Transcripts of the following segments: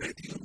ready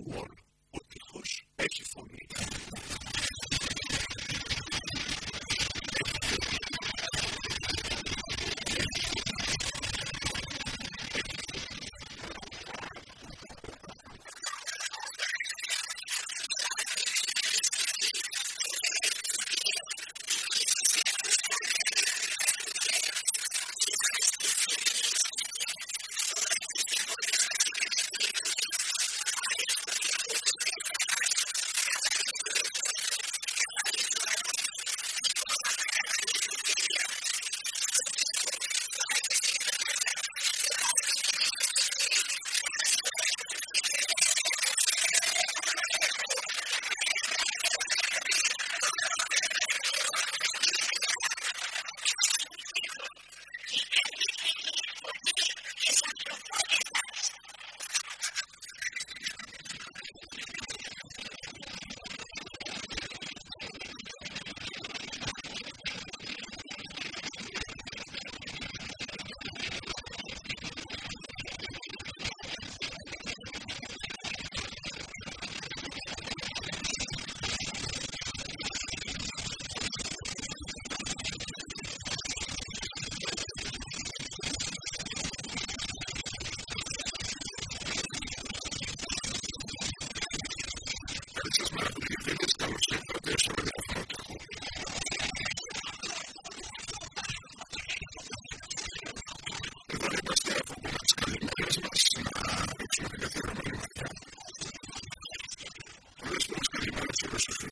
Υπότιτλοι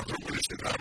AUTHORWAVE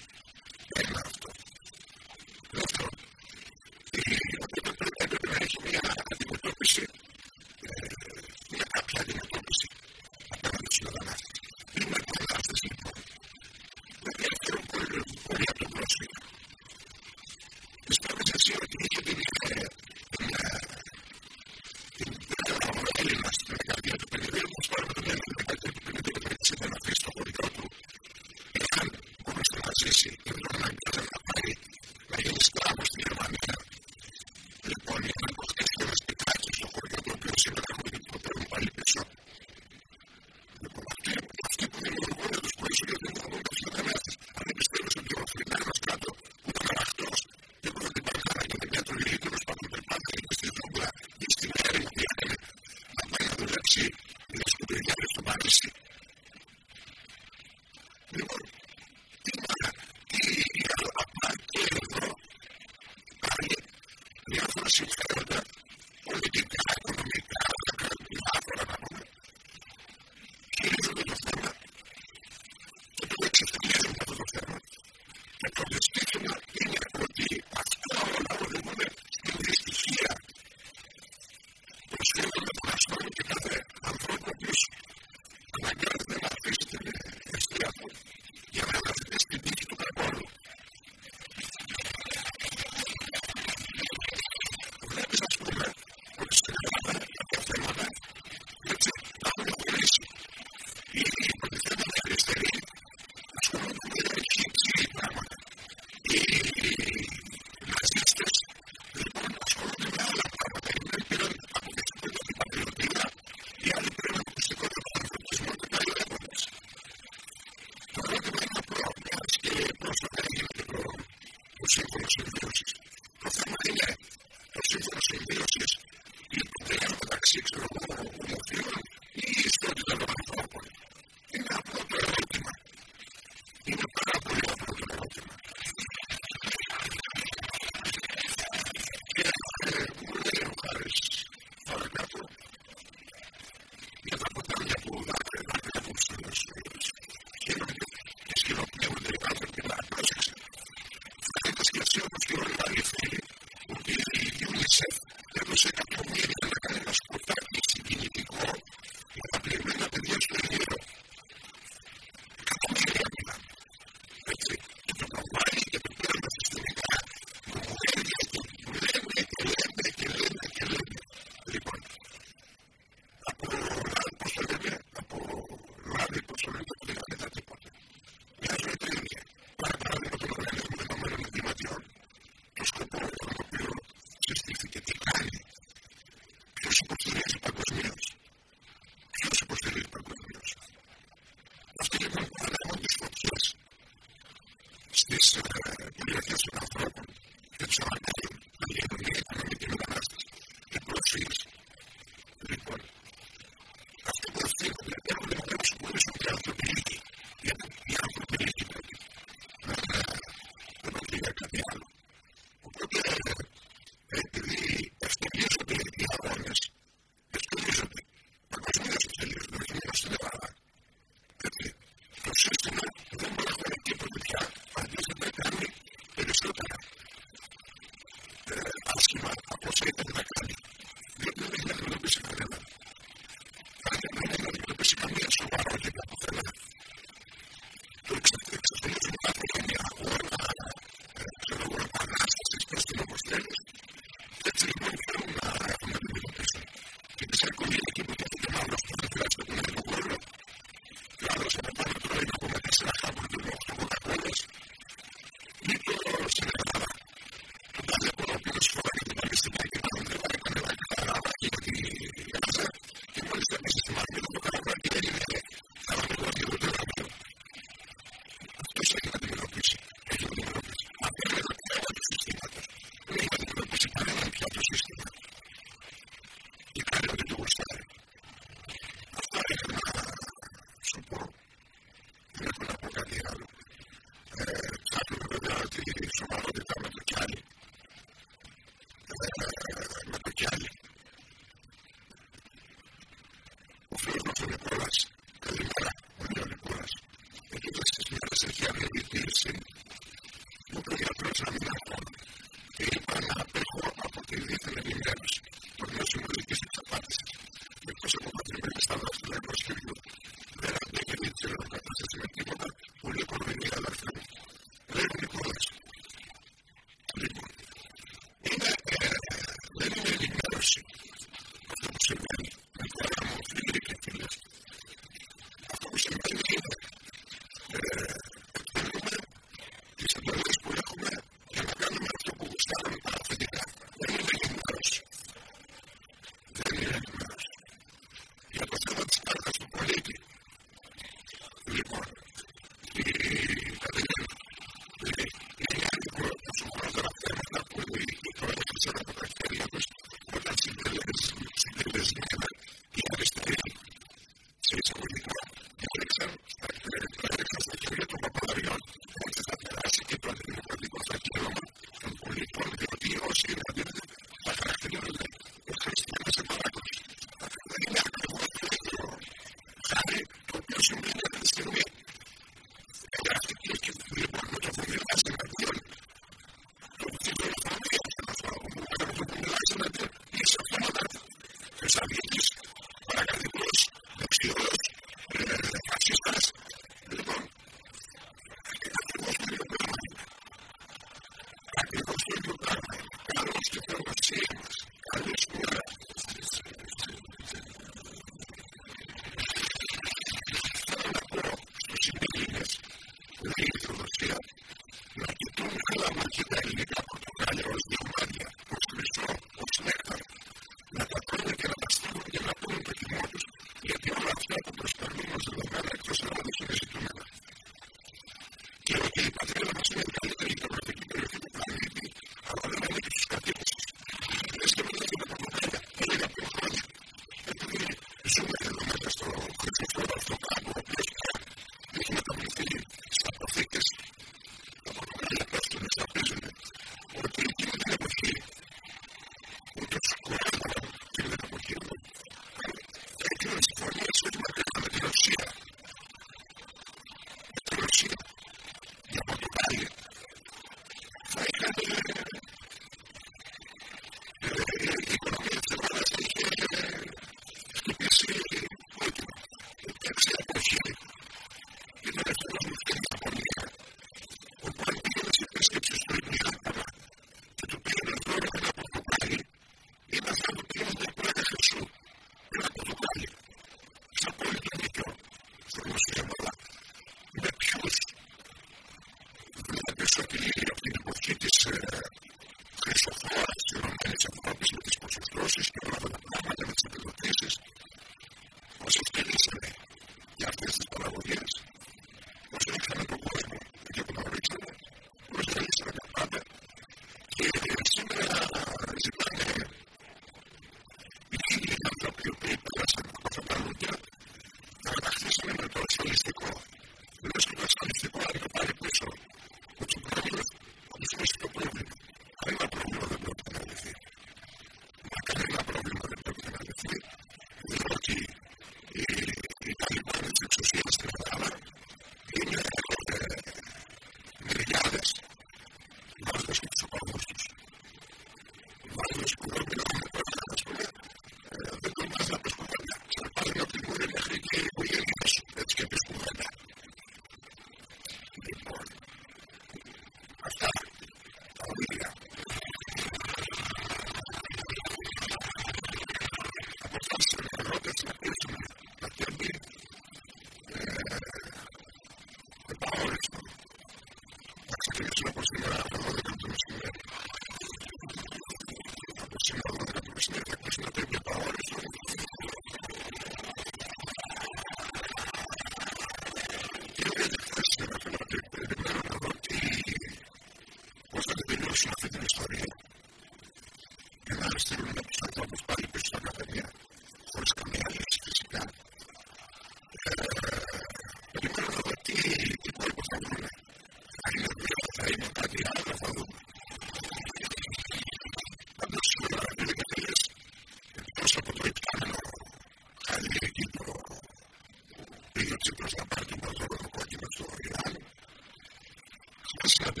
Just got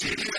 She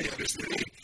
I understand.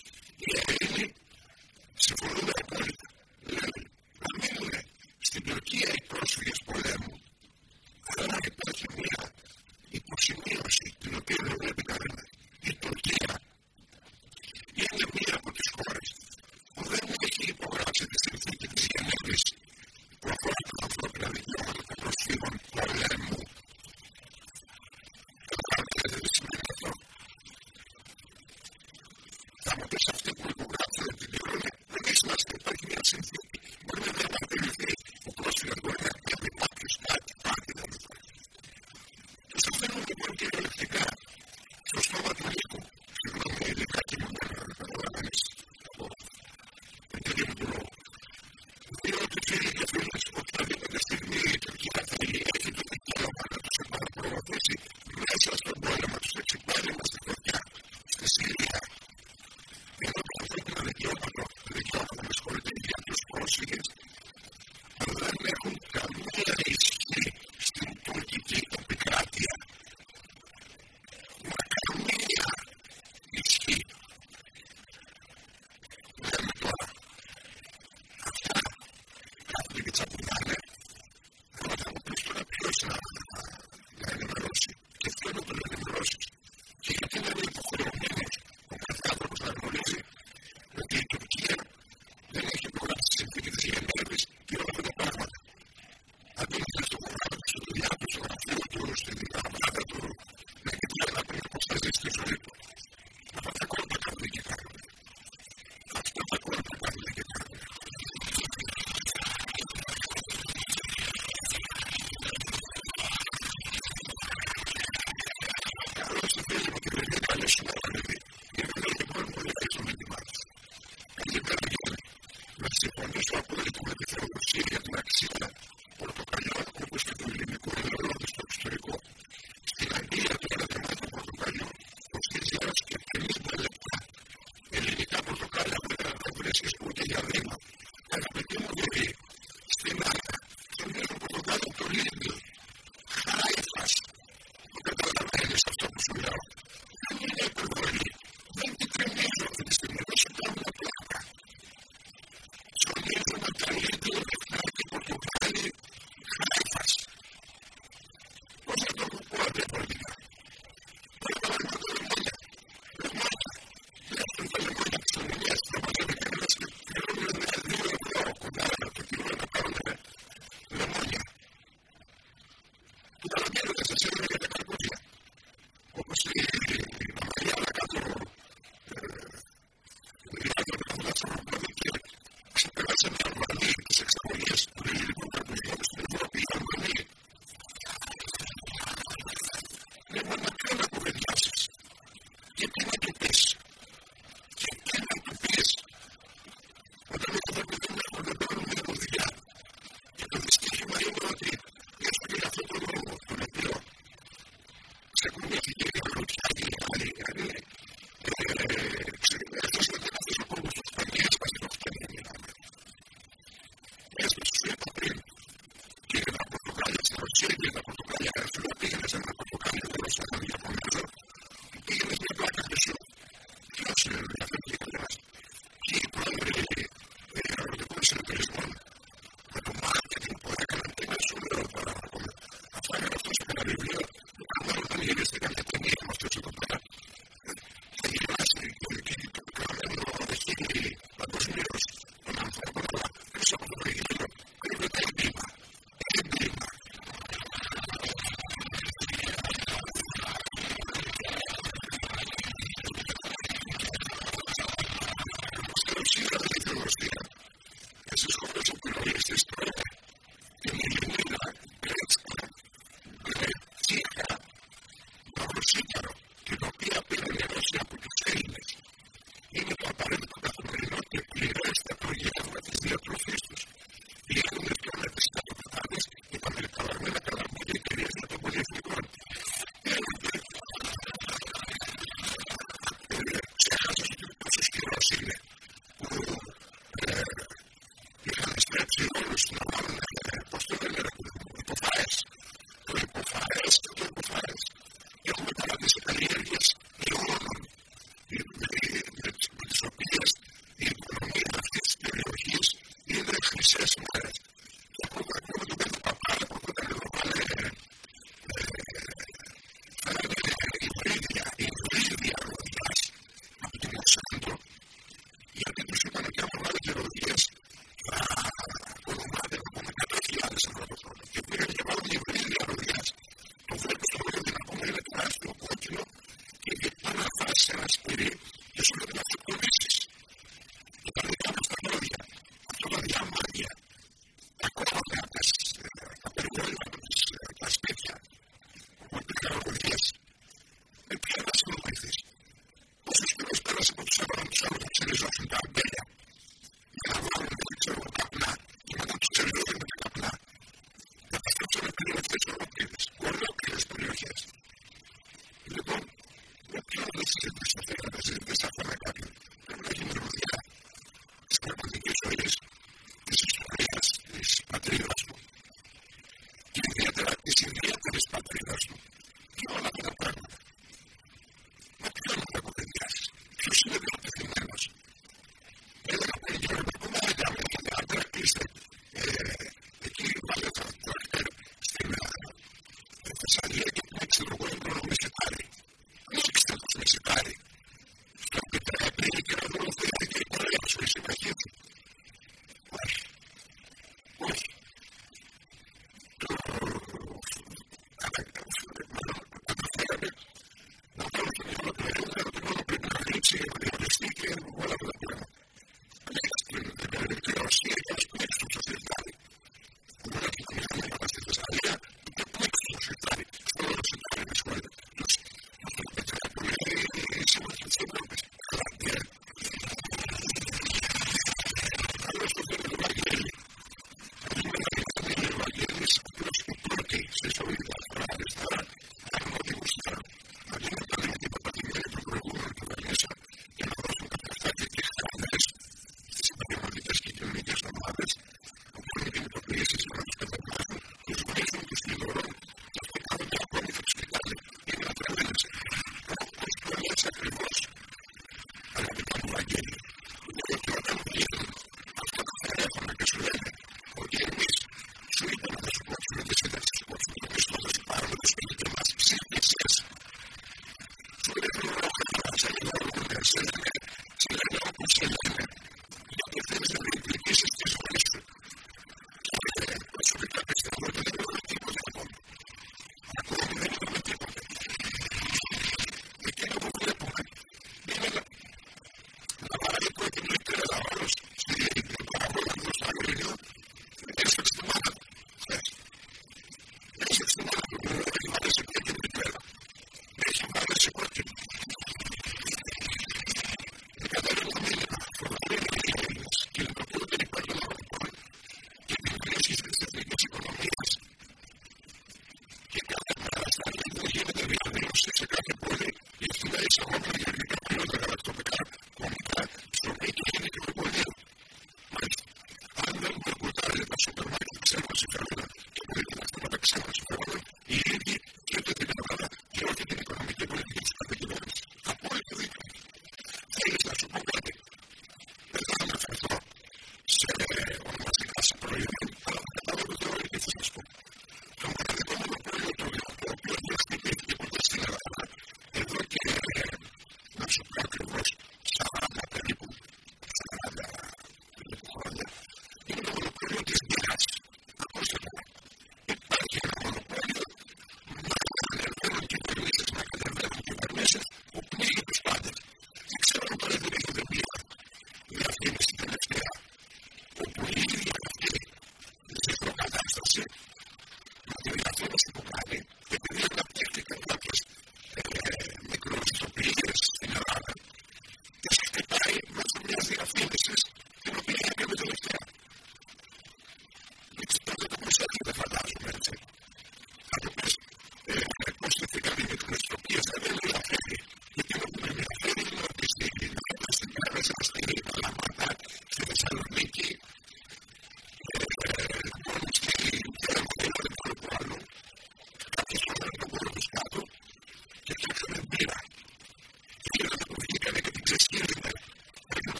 Λοιπόν, τόσο αποδεκτούμε τη θεοδοσία για την άξιση.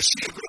Υπότιτλοι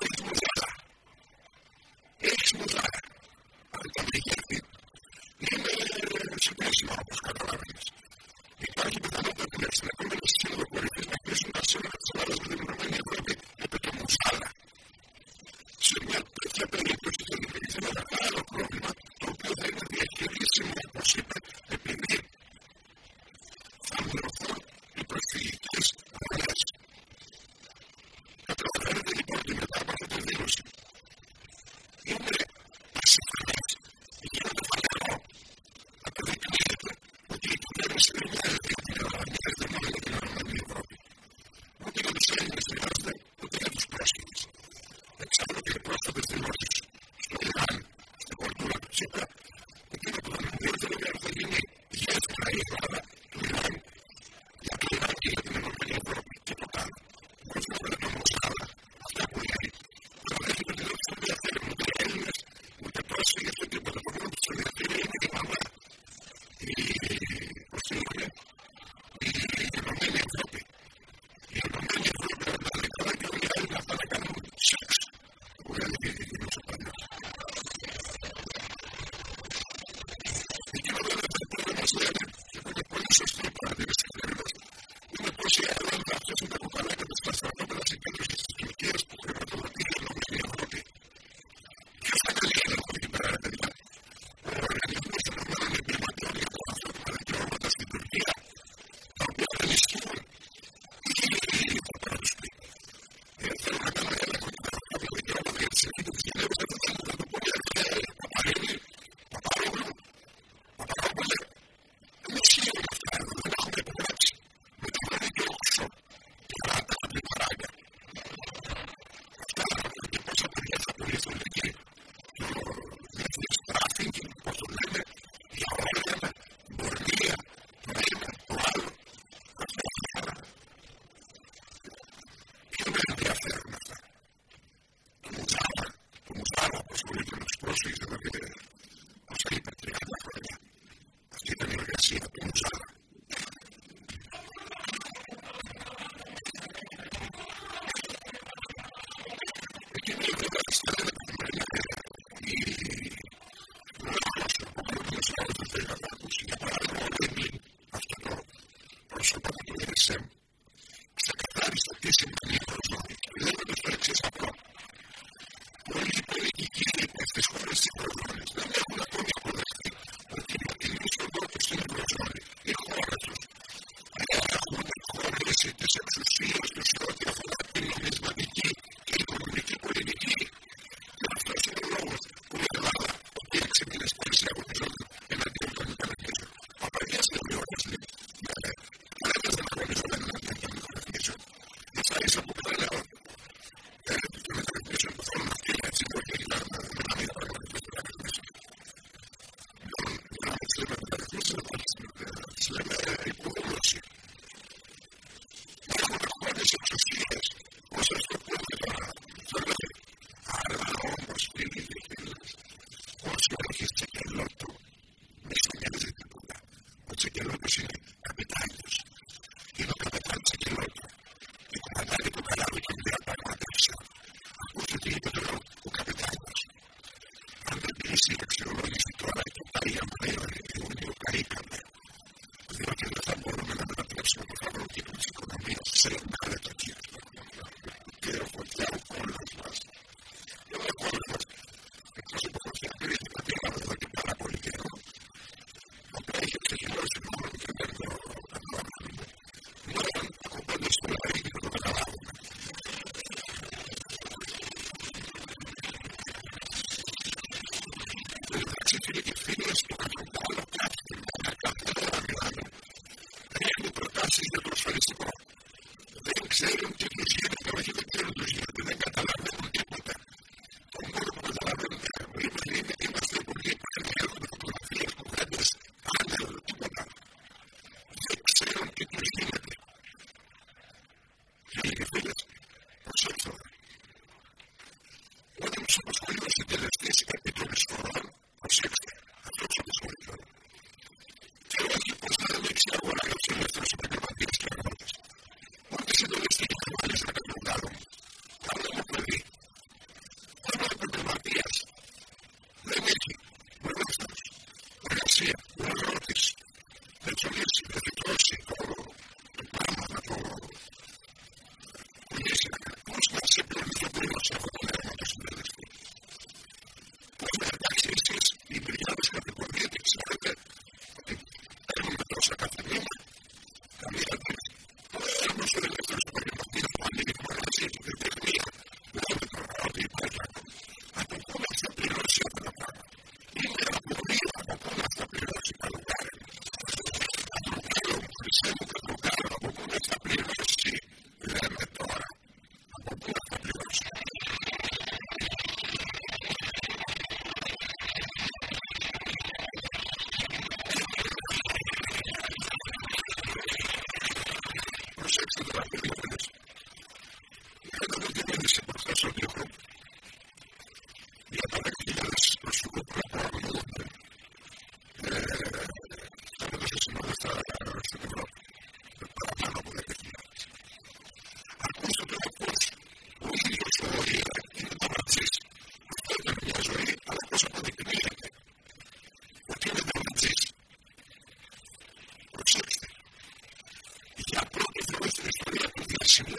Şimdi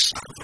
Christ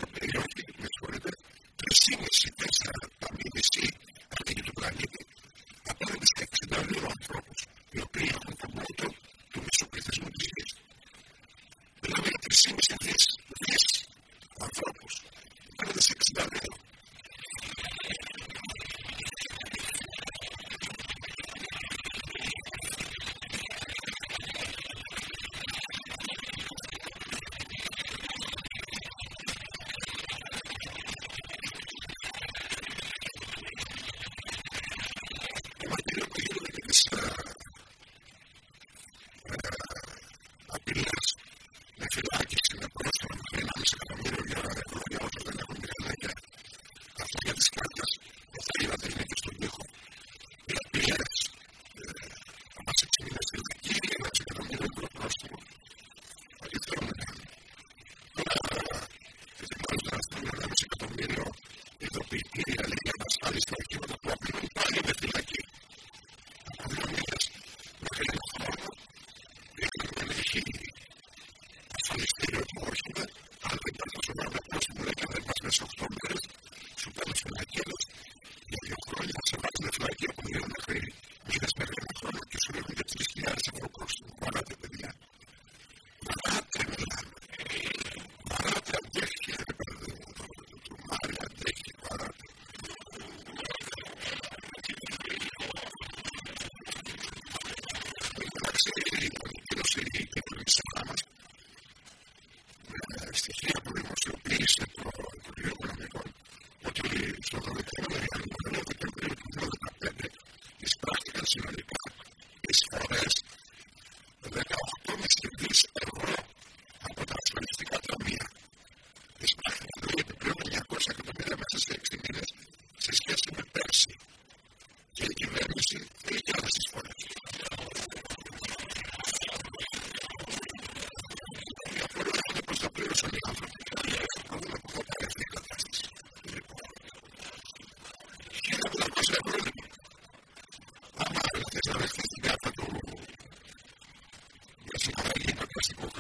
obstacles.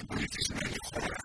если будет изменение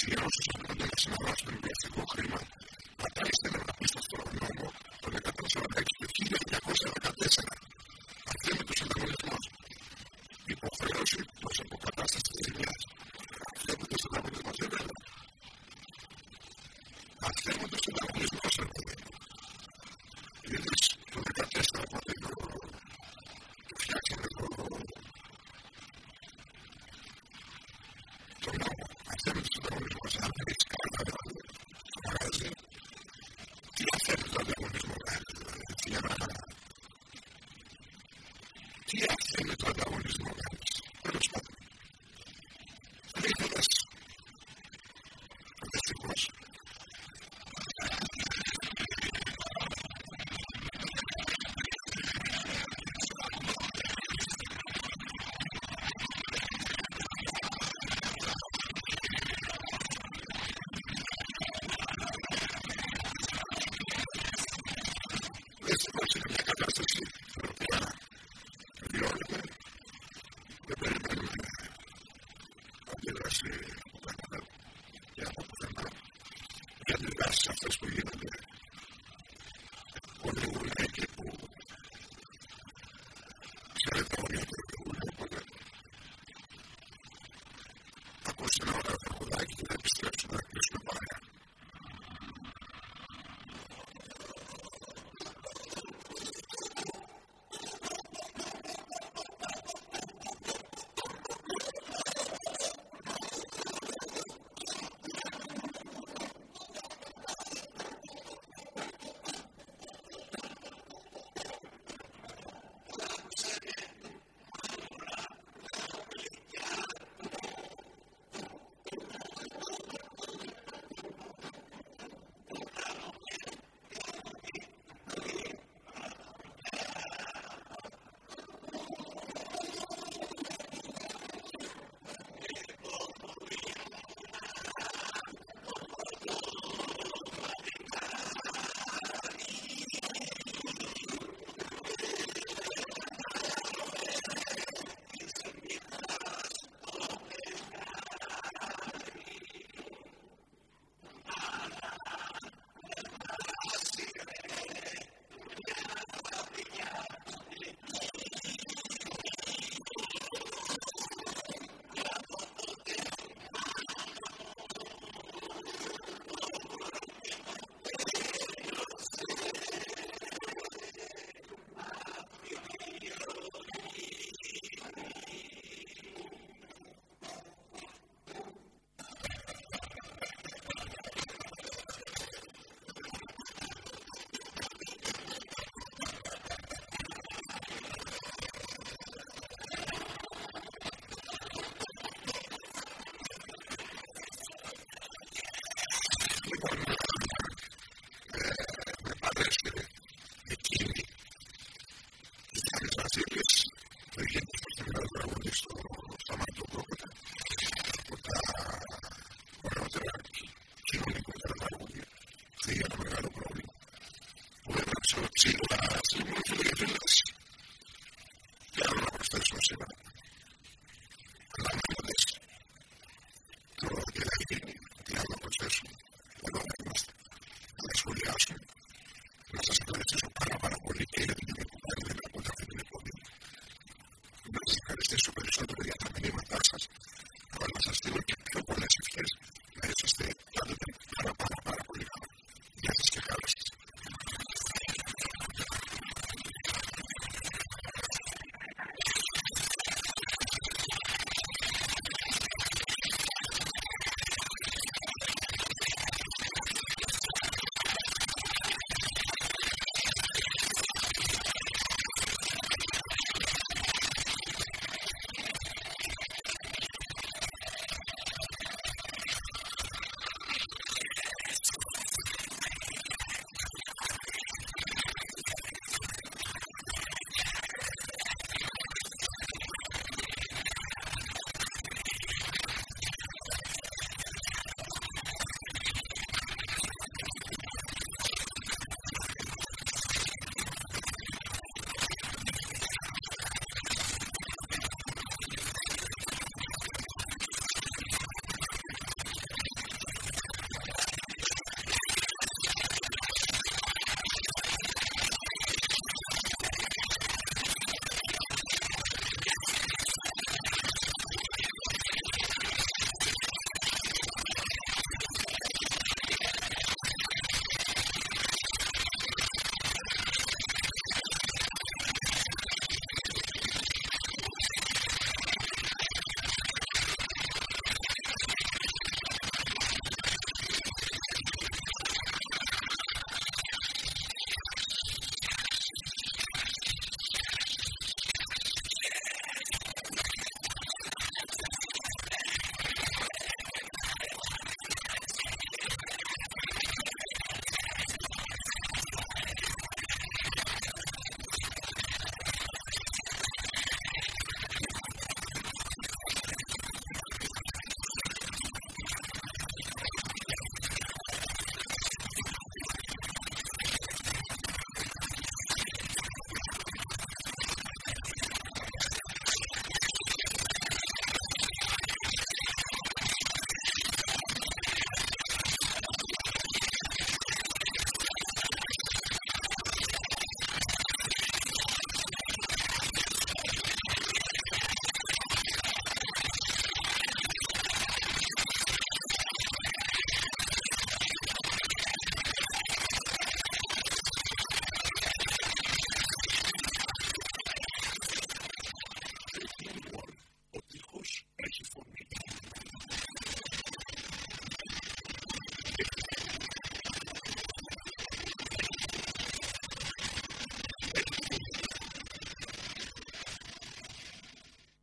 συγκεντρώσει από το διάστημα βάσει χρήμα